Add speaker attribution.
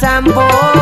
Speaker 1: Tambo.